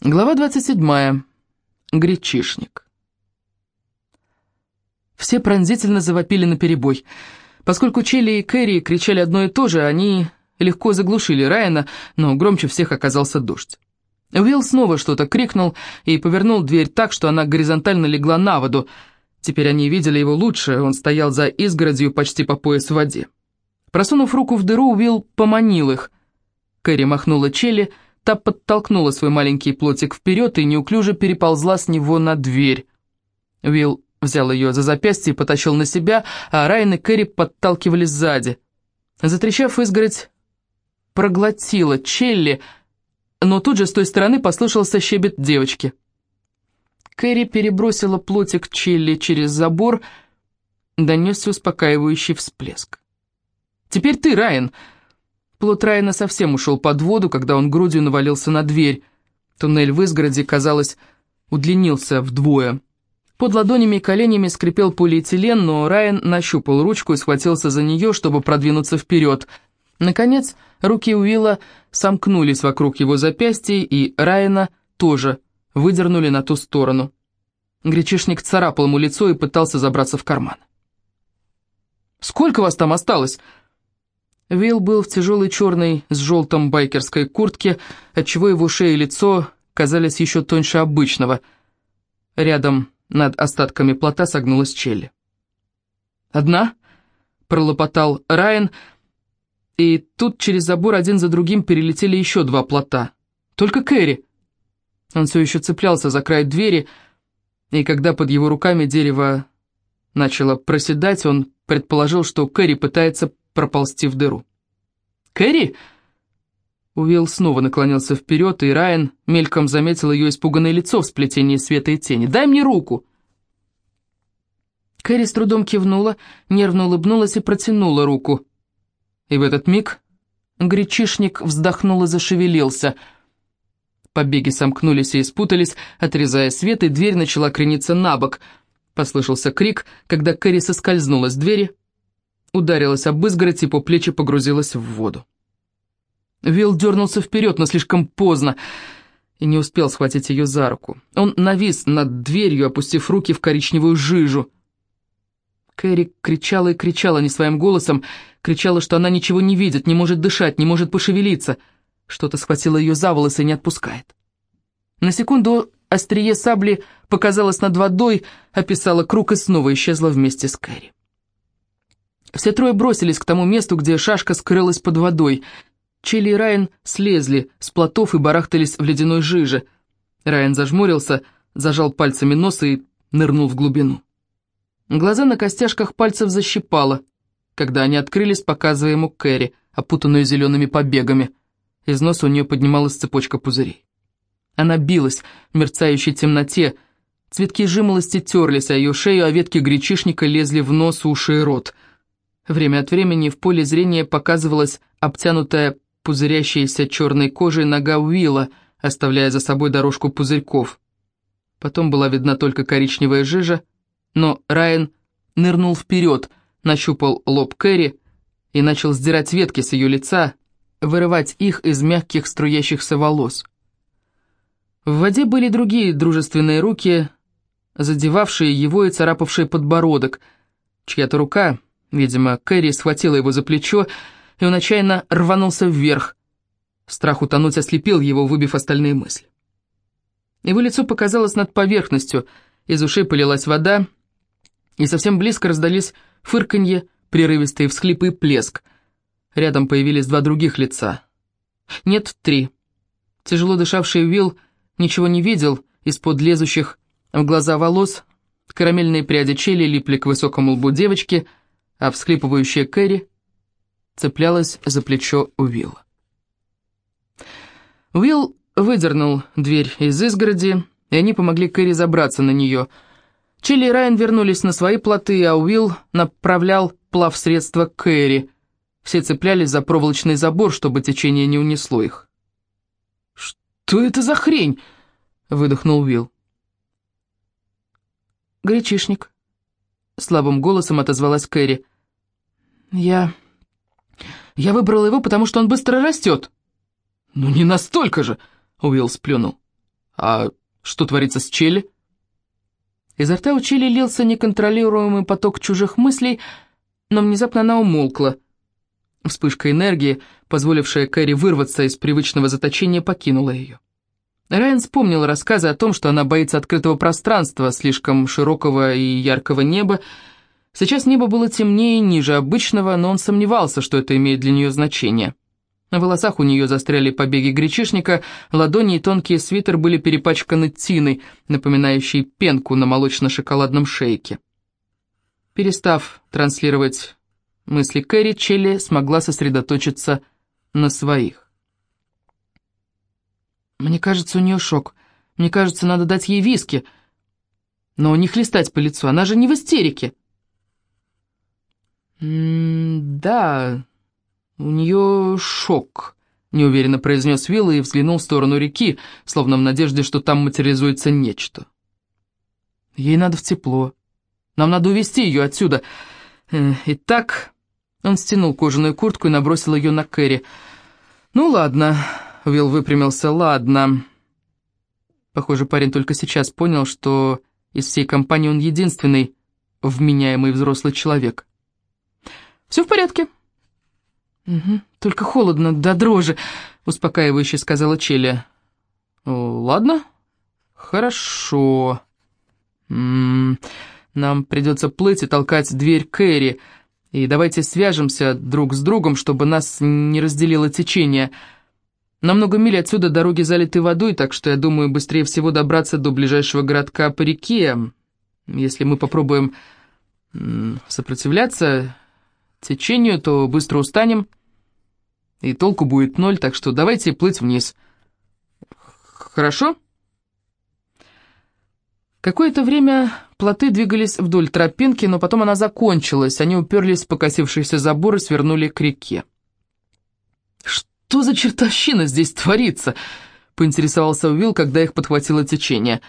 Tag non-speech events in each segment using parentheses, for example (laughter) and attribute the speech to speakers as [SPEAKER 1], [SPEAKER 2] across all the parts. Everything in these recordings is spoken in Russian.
[SPEAKER 1] Глава 27. Гречишник. Все пронзительно завопили наперебой. Поскольку Челли и Кэрри кричали одно и то же, они легко заглушили Райана, но громче всех оказался дождь. Уилл снова что-то крикнул и повернул дверь так, что она горизонтально легла на воду. Теперь они видели его лучше, он стоял за изгородью почти по пояс в воде. Просунув руку в дыру, Уилл поманил их. Кэрри махнула Челли, Та подтолкнула свой маленький плотик вперед и неуклюже переползла с него на дверь. Уилл взял ее за запястье и потащил на себя, а Райан и Кэрри подталкивали сзади. Затрещав изгородь, проглотила Челли, но тут же с той стороны послышался щебет девочки. Кэрри перебросила плотик Челли через забор, донесся успокаивающий всплеск. «Теперь ты, Райан!» Плот Райана совсем ушел под воду, когда он грудью навалился на дверь. Туннель в изгороде, казалось, удлинился вдвое. Под ладонями и коленями скрипел полиэтилен, но Райан нащупал ручку и схватился за нее, чтобы продвинуться вперед. Наконец, руки Уилла сомкнулись вокруг его запястья, и Райана тоже выдернули на ту сторону. Гречишник царапал ему лицо и пытался забраться в карман. «Сколько вас там осталось?» Вилл был в тяжелой черной с желтом байкерской куртке, отчего его шея и лицо казались еще тоньше обычного. Рядом над остатками плота согнулась Челли. «Одна?» — пролопотал Райан, и тут через забор один за другим перелетели еще два плота. «Только Кэрри!» Он все еще цеплялся за край двери, и когда под его руками дерево начало проседать, он предположил, что Кэрри пытается проползти в дыру. «Кэрри?» Уилл снова наклонился вперед, и Райан мельком заметил ее испуганное лицо в сплетении света и тени. «Дай мне руку!» Кэрри с трудом кивнула, нервно улыбнулась и протянула руку. И в этот миг гречишник вздохнул и зашевелился. Побеги сомкнулись и испутались, отрезая свет, и дверь начала крениться на бок. Послышался крик, когда Кэрри соскользнула с двери, ударилась об изгородь и по плечи погрузилась в воду. Вилл дернулся вперед, но слишком поздно, и не успел схватить ее за руку. Он навис над дверью, опустив руки в коричневую жижу. Кэрри кричала и кричала не своим голосом, кричала, что она ничего не видит, не может дышать, не может пошевелиться. Что-то схватило ее за волосы и не отпускает. На секунду острие сабли показалось над водой, описала круг и снова исчезла вместе с Кэрри. Все трое бросились к тому месту, где шашка скрылась под водой. Чили и Райан слезли с плотов и барахтались в ледяной жиже. Райан зажмурился, зажал пальцами нос и нырнул в глубину. Глаза на костяшках пальцев защипало, когда они открылись, показывая ему Кэрри, опутанную зелеными побегами. Из носа у нее поднималась цепочка пузырей. Она билась в мерцающей темноте, цветки жимолости терлись о ее шею, а ветки гречишника лезли в нос, уши и рот — Время от времени в поле зрения показывалась обтянутая пузырящейся черной кожей нога Уилла, оставляя за собой дорожку пузырьков. Потом была видна только коричневая жижа, но Райан нырнул вперед, нащупал лоб Кэрри и начал сдирать ветки с ее лица, вырывать их из мягких струящихся волос. В воде были другие дружественные руки, задевавшие его и царапавшие подбородок. Чья-то рука Видимо, Кэрри схватила его за плечо, и он отчаянно рванулся вверх. Страх утонуть ослепил его, выбив остальные мысли. Его лицо показалось над поверхностью, из ушей полилась вода, и совсем близко раздались фырканье, прерывистые всхлипы и плеск. Рядом появились два других лица. Нет, три. Тяжело дышавший Уилл ничего не видел из-под лезущих в глаза волос, карамельные пряди чели липли к высокому лбу девочки — а всхлипывающая Кэрри цеплялась за плечо Уилла. Уилл выдернул дверь из изгороди, и они помогли Кэрри забраться на нее. Чили и Райан вернулись на свои плоты, а Уилл направлял плавсредство Кэрри. Все цеплялись за проволочный забор, чтобы течение не унесло их. «Что это за хрень?» — выдохнул Уилл. «Гречишник», Слабым голосом отозвалась Кэрри. «Я... я выбрала его, потому что он быстро растет». «Ну не настолько же!» — Уилл сплюнул. А что творится с Челли?» Изо рта у Челли лился неконтролируемый поток чужих мыслей, но внезапно она умолкла. Вспышка энергии, позволившая Кэрри вырваться из привычного заточения, покинула ее. Райан вспомнил рассказы о том, что она боится открытого пространства, слишком широкого и яркого неба. Сейчас небо было темнее ниже обычного, но он сомневался, что это имеет для нее значение. На волосах у нее застряли побеги гречишника, ладони и тонкие свитер были перепачканы тиной, напоминающей пенку на молочно-шоколадном шейке. Перестав транслировать мысли Кэрри, Челли смогла сосредоточиться на своих. Мне кажется, у нее шок. Мне кажется, надо дать ей виски. Но не хлестать по лицу, она же не в истерике. Да, у нее шок, неуверенно произнес Вилла и взглянул в сторону реки, словно в надежде, что там материализуется нечто. Ей надо в тепло. Нам надо увезти ее отсюда. Итак, он стянул кожаную куртку и набросил ее на Кэрри. Ну ладно. Уилл выпрямился. «Ладно». Похоже, парень только сейчас понял, что из всей компании он единственный вменяемый взрослый человек. «Все в порядке». «Угу, только холодно, да дрожи», — успокаивающе сказала Челли. «Ладно, хорошо. М -м, нам придется плыть и толкать дверь Кэрри, и давайте свяжемся друг с другом, чтобы нас не разделило течение». На много миль отсюда дороги залиты водой, так что я думаю, быстрее всего добраться до ближайшего городка по реке. Если мы попробуем сопротивляться течению, то быстро устанем, и толку будет ноль, так что давайте плыть вниз. Хорошо? Какое-то время плоты двигались вдоль тропинки, но потом она закончилась, они уперлись в покосившийся забор и свернули к реке. Что? за чертовщина здесь творится?» — поинтересовался Уилл, когда их подхватило течение.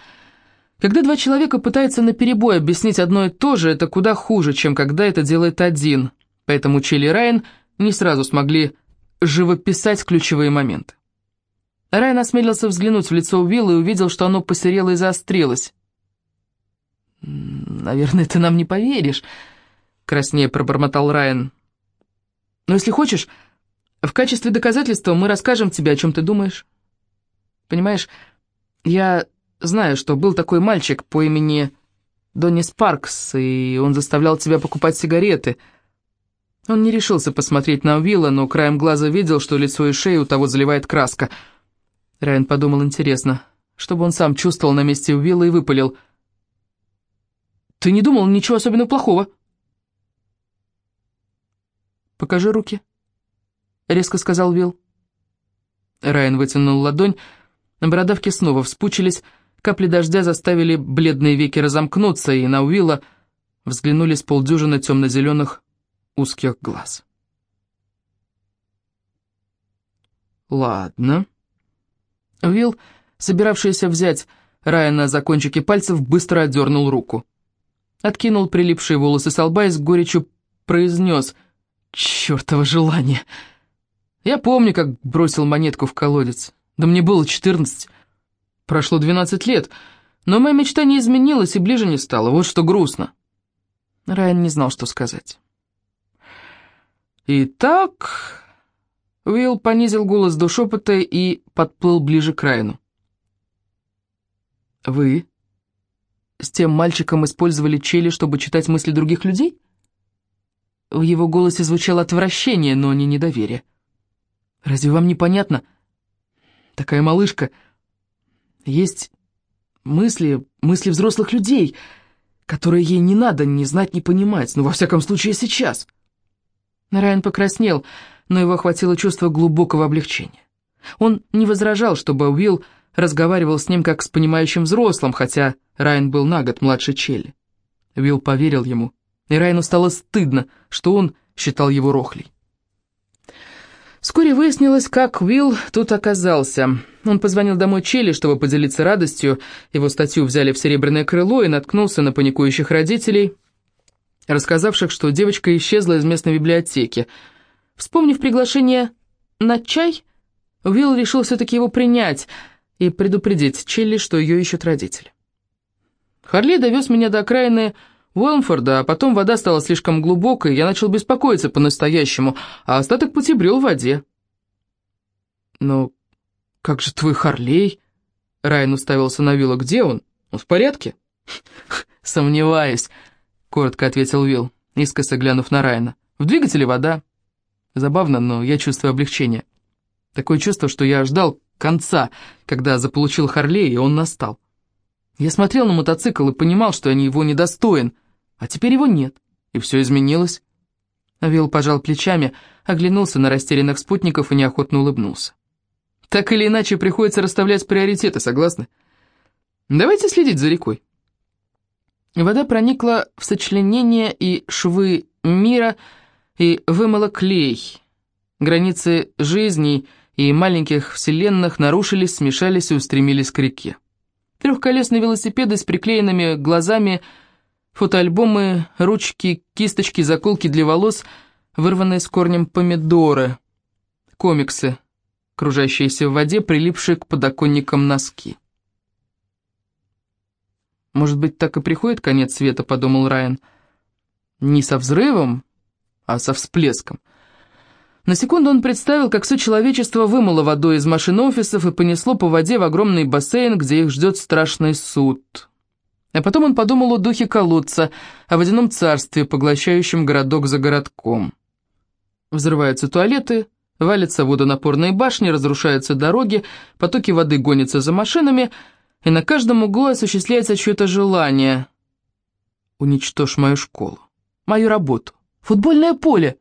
[SPEAKER 1] «Когда два человека пытаются наперебой объяснить одно и то же, это куда хуже, чем когда это делает один, поэтому Чили и Райан не сразу смогли живописать ключевые моменты. Райан осмелился взглянуть в лицо Уилла и увидел, что оно посерело и заострилось. «Наверное, ты нам не поверишь», — краснее пробормотал Райан. «Но если хочешь, в качестве доказательства мы расскажем тебе, о чем ты думаешь. Понимаешь, я знаю, что был такой мальчик по имени Донни Спаркс, и он заставлял тебя покупать сигареты. Он не решился посмотреть на Уилла, но краем глаза видел, что лицо и шею у того заливает краска. Райан подумал, интересно, чтобы он сам чувствовал на месте Уилла и выпалил. «Ты не думал ничего особенно плохого?» «Покажи руки» резко сказал Вилл. Райан вытянул ладонь, на бородавке снова вспучились, капли дождя заставили бледные веки разомкнуться, и на Уилла взглянули с полдюжины темно-зеленых узких глаз. «Ладно». Уилл, собиравшийся взять Райана за кончики пальцев, быстро отдернул руку. Откинул прилипшие волосы с лба и с горечью произнес «Чёртово желание!» Я помню, как бросил монетку в колодец. Да мне было четырнадцать. Прошло двенадцать лет, но моя мечта не изменилась и ближе не стала. Вот что грустно. Райан не знал, что сказать. «Итак...» Уилл понизил голос до шепота и подплыл ближе к Райану. «Вы с тем мальчиком использовали чели, чтобы читать мысли других людей?» В его голосе звучало отвращение, но не недоверие. Разве вам не понятно? Такая малышка. Есть мысли, мысли взрослых людей, которые ей не надо ни знать, ни понимать, но во всяком случае сейчас. Райан покраснел, но его охватило чувство глубокого облегчения. Он не возражал, чтобы Уилл разговаривал с ним как с понимающим взрослым, хотя Райан был на год младше Челли. Уилл поверил ему, и Райану стало стыдно, что он считал его рохлей. Вскоре выяснилось, как Уилл тут оказался. Он позвонил домой Челли, чтобы поделиться радостью. Его статью взяли в серебряное крыло и наткнулся на паникующих родителей, рассказавших, что девочка исчезла из местной библиотеки. Вспомнив приглашение на чай, Уилл решил все-таки его принять и предупредить Челли, что ее ищут родители. Харли довез меня до окраины Уэлмфорда, а потом вода стала слишком глубокой, я начал беспокоиться по-настоящему, а остаток пути брел в воде. «Но как же твой Харлей?» Райан уставился на Вилла. «Где он? Он в порядке?» (laughs) «Сомневаюсь», — коротко ответил Вилл, искоса глянув на Райана. «В двигателе вода». Забавно, но я чувствую облегчение. Такое чувство, что я ждал конца, когда заполучил Харлей, и он настал. Я смотрел на мотоцикл и понимал, что я его недостоин, а теперь его нет, и все изменилось. Вилл пожал плечами, оглянулся на растерянных спутников и неохотно улыбнулся. Так или иначе, приходится расставлять приоритеты, согласны? Давайте следить за рекой. Вода проникла в сочленения и швы мира и вымыла клей. Границы жизней и маленьких вселенных нарушились, смешались и устремились к реке. Трехколесные велосипеды с приклеенными глазами, фотоальбомы, ручки, кисточки, заколки для волос, вырванные с корнем помидоры, комиксы, кружащиеся в воде, прилипшие к подоконникам носки. «Может быть, так и приходит конец света», — подумал Райан. «Не со взрывом, а со всплеском». На секунду он представил, как все человечество вымыло водой из машин офисов и понесло по воде в огромный бассейн, где их ждет страшный суд. А потом он подумал о духе колодца, о водяном царстве, поглощающем городок за городком. Взрываются туалеты, валятся водонапорные башни, разрушаются дороги, потоки воды гонятся за машинами, и на каждом углу осуществляется чье-то желание. «Уничтожь мою школу, мою работу, футбольное поле!»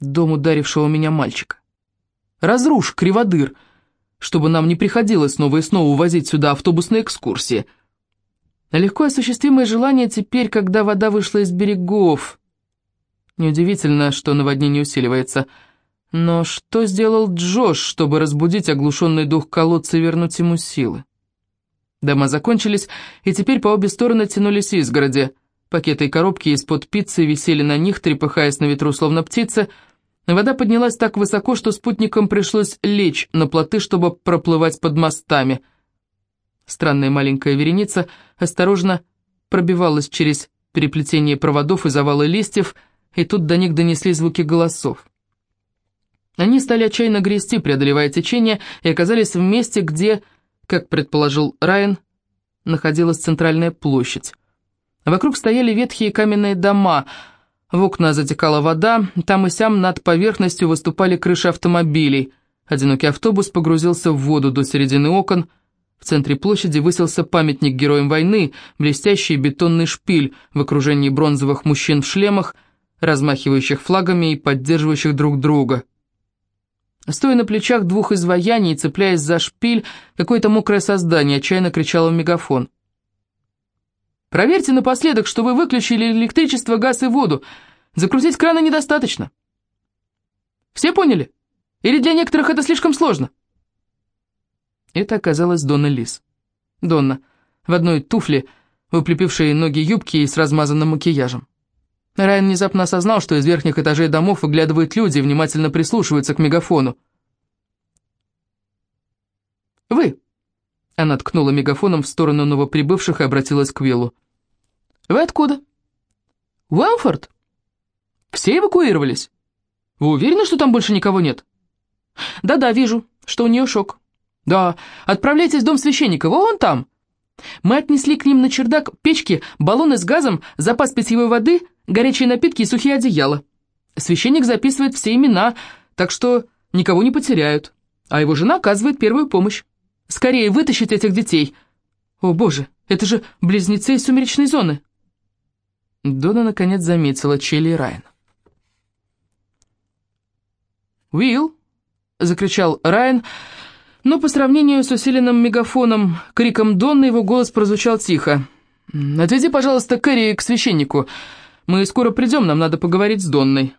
[SPEAKER 1] дом ударившего меня мальчика. Разрушь криводыр, чтобы нам не приходилось снова и снова увозить сюда автобусные экскурсии. Легко осуществимое желание теперь, когда вода вышла из берегов. Неудивительно, что наводнение усиливается. Но что сделал Джош, чтобы разбудить оглушенный дух колодца и вернуть ему силы? Дома закончились, и теперь по обе стороны тянулись изгороди. Пакеты и коробки из-под пиццы висели на них, трепыхаясь на ветру, словно птицы — Вода поднялась так высоко, что спутникам пришлось лечь на плоты, чтобы проплывать под мостами. Странная маленькая вереница осторожно пробивалась через переплетение проводов и завалы листьев, и тут до них донесли звуки голосов. Они стали отчаянно грести, преодолевая течение, и оказались в месте, где, как предположил Райан, находилась центральная площадь. Вокруг стояли ветхие каменные дома — в окна затекала вода, там и сям над поверхностью выступали крыши автомобилей. Одинокий автобус погрузился в воду до середины окон. В центре площади высился памятник героям войны, блестящий бетонный шпиль в окружении бронзовых мужчин в шлемах, размахивающих флагами и поддерживающих друг друга. Стоя на плечах двух изваяний, цепляясь за шпиль, какое-то мокрое создание отчаянно кричало в мегафон. Проверьте напоследок, что вы выключили электричество, газ и воду. Закрутить краны недостаточно. Все поняли? Или для некоторых это слишком сложно?» Это оказалась Донна Лис. Донна, в одной туфле, выплепившей ноги юбки и с размазанным макияжем. Райан внезапно осознал, что из верхних этажей домов выглядывают люди и внимательно прислушиваются к мегафону. «Вы!» Она ткнула мегафоном в сторону новоприбывших и обратилась к Виллу. «Вы откуда?» «Уэлфорд? Все эвакуировались? Вы уверены, что там больше никого нет?» «Да-да, вижу, что у нее шок. Да, отправляйтесь в дом священника, вон там. Мы отнесли к ним на чердак печки, баллоны с газом, запас питьевой воды, горячие напитки и сухие одеяла. Священник записывает все имена, так что никого не потеряют, а его жена оказывает первую помощь. Скорее вытащить этих детей! О, боже, это же близнецы из сумеречной зоны!» Дона наконец заметила Челли и Райан. «Уилл!» — закричал Райан, но по сравнению с усиленным мегафоном, криком Донны, его голос прозвучал тихо. «Отведи, пожалуйста, Кэрри к священнику. Мы скоро придем, нам надо поговорить с Донной».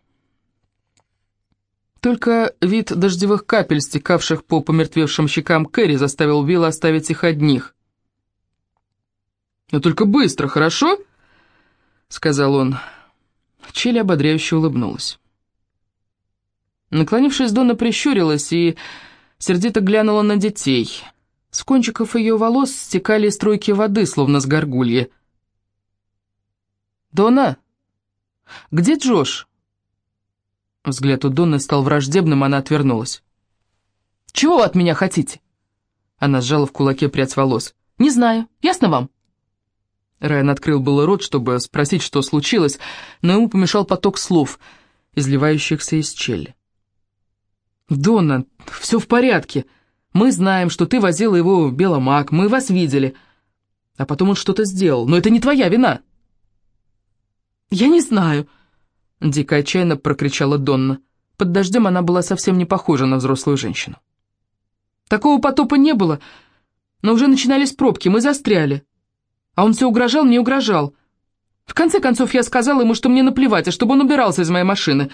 [SPEAKER 1] Только вид дождевых капель, стекавших по помертвевшим щекам Кэрри, заставил Уилла оставить их одних. «Но только быстро, хорошо?» — сказал он. Челли ободряюще улыбнулась. Наклонившись, Дона прищурилась и сердито глянула на детей. С кончиков ее волос стекали струйки воды, словно с горгульи. «Дона? Где Джош?» Взгляд у Донны стал враждебным, она отвернулась. «Чего вы от меня хотите?» Она сжала в кулаке прядь волос. «Не знаю. Ясно вам?» Райан открыл было рот, чтобы спросить, что случилось, но ему помешал поток слов, изливающихся из челли. «Донна, все в порядке. Мы знаем, что ты возила его в Беломак, мы вас видели. А потом он что-то сделал, но это не твоя вина». «Я не знаю», — дико отчаянно прокричала Донна. Под дождем она была совсем не похожа на взрослую женщину. «Такого потопа не было, но уже начинались пробки, мы застряли. А он все угрожал мне угрожал. В конце концов я сказала ему, что мне наплевать, а чтобы он убирался из моей машины».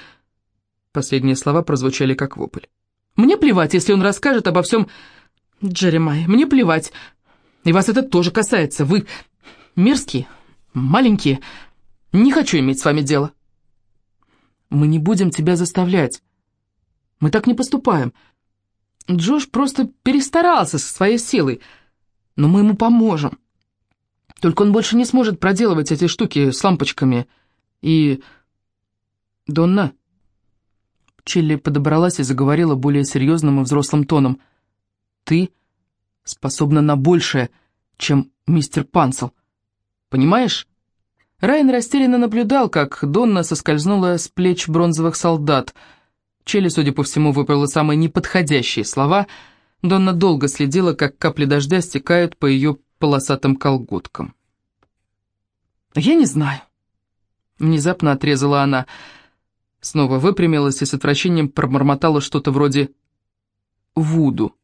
[SPEAKER 1] Последние слова прозвучали как вопль. «Мне плевать, если он расскажет обо всем Джеремай, мне плевать. И вас это тоже касается. Вы мерзкие, маленькие. Не хочу иметь с вами дело». «Мы не будем тебя заставлять. Мы так не поступаем. Джош просто перестарался со своей силой, но мы ему поможем. Только он больше не сможет проделывать эти штуки с лампочками. И... Донна...» Чилли подобралась и заговорила более серьезным и взрослым тоном. «Ты способна на большее, чем мистер Панцел. Понимаешь?» Райан растерянно наблюдал, как Донна соскользнула с плеч бронзовых солдат. Челли, судя по всему, выбрала самые неподходящие слова. Донна долго следила, как капли дождя стекают по ее полосатым колготкам. «Я не знаю», — внезапно отрезала она. Снова выпрямилась и с отвращением пробормотала что-то вроде «Вуду».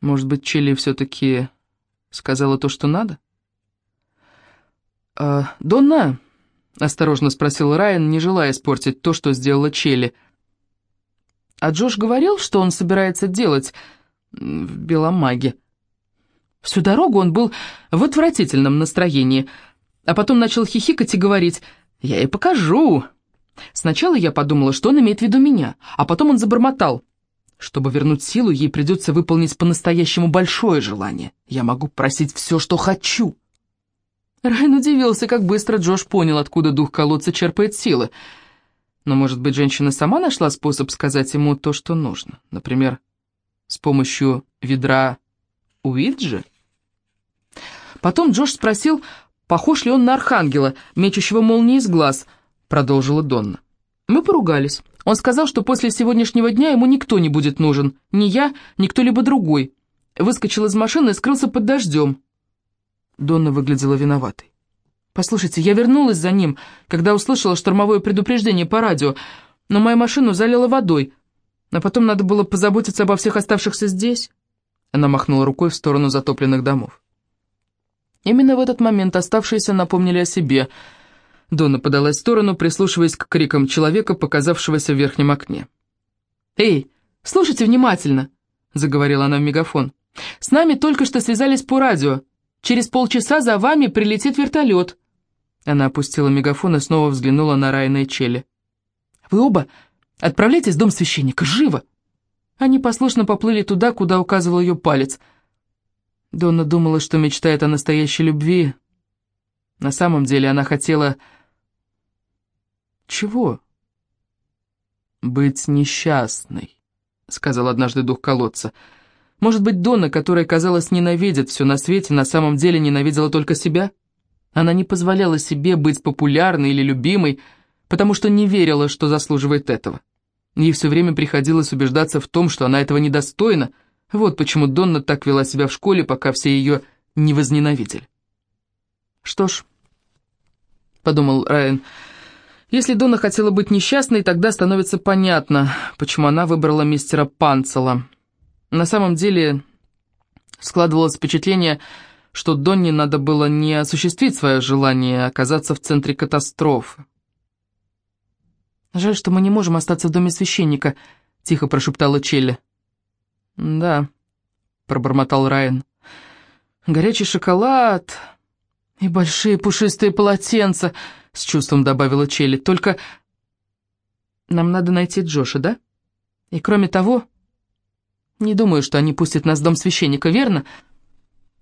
[SPEAKER 1] Может быть, Челли все-таки сказала то, что надо? «А, «Донна?» — осторожно спросил Райан, не желая испортить то, что сделала Челли. «А Джош говорил, что он собирается делать в Беломаге?» Всю дорогу он был в отвратительном настроении, а потом начал хихикать и говорить «Я ей покажу». Сначала я подумала, что он имеет в виду меня, а потом он забормотал. Чтобы вернуть силу, ей придется выполнить по-настоящему большое желание. Я могу просить все, что хочу. Райан удивился, как быстро Джош понял, откуда дух колодца черпает силы. Но, может быть, женщина сама нашла способ сказать ему то, что нужно. Например, с помощью ведра Уиджи? Потом Джош спросил, похож ли он на архангела, мечущего молнии из глаз, продолжила Донна. Мы поругались. Он сказал, что после сегодняшнего дня ему никто не будет нужен, ни я, ни кто-либо другой. Выскочил из машины и скрылся под дождем. Донна выглядела виноватой. «Послушайте, я вернулась за ним, когда услышала штормовое предупреждение по радио, но мою машину залило водой, а потом надо было позаботиться обо всех оставшихся здесь». Она махнула рукой в сторону затопленных домов. Именно в этот момент оставшиеся напомнили о себе. Дона подалась в сторону, прислушиваясь к крикам человека, показавшегося в верхнем окне. «Эй, слушайте внимательно!» — заговорила она в мегафон. «С нами только что связались по радио. Через полчаса за вами прилетит вертолет». Она опустила мегафон и снова взглянула на Райана и Челли. «Вы оба отправляйтесь в дом священника, живо!» Они послушно поплыли туда, куда указывал ее палец. Донна думала, что мечтает о настоящей любви. На самом деле она хотела... Чего? «Быть несчастной», — сказал однажды дух колодца. «Может быть, Донна, которая, казалось, ненавидит все на свете, на самом деле ненавидела только себя? Она не позволяла себе быть популярной или любимой, потому что не верила, что заслуживает этого. Ей все время приходилось убеждаться в том, что она этого недостойна. Вот почему Донна так вела себя в школе, пока все ее не возненавидели. «Что ж», — подумал Райан, — «если Донна хотела быть несчастной, тогда становится понятно, почему она выбрала мистера Панцела. На самом деле складывалось впечатление, что Донне надо было не осуществить свое желание, а оказаться в центре катастрофы. «Жаль, что мы не можем остаться в доме священника», — тихо прошептала Челли. «Да», — пробормотал Райан. «Горячий шоколад и большие пушистые полотенца», — с чувством добавила Челли. «Только нам надо найти Джоша, да? И кроме того, Не думаю, что они пустят нас в дом священника, верно?»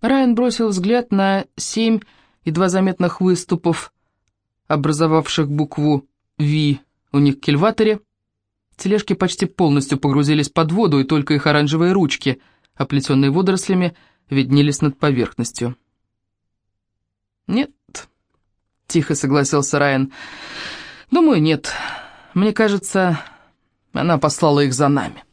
[SPEAKER 1] Райан бросил взгляд на семь едва заметных выступов, образовавших букву «Ви» у них в кильваторе. Тележки почти полностью погрузились под воду, и только их оранжевые ручки, оплетенные водорослями, виднелись над поверхностью. «Нет», — тихо согласился Райан. «Думаю, нет. Мне кажется, она послала их за нами».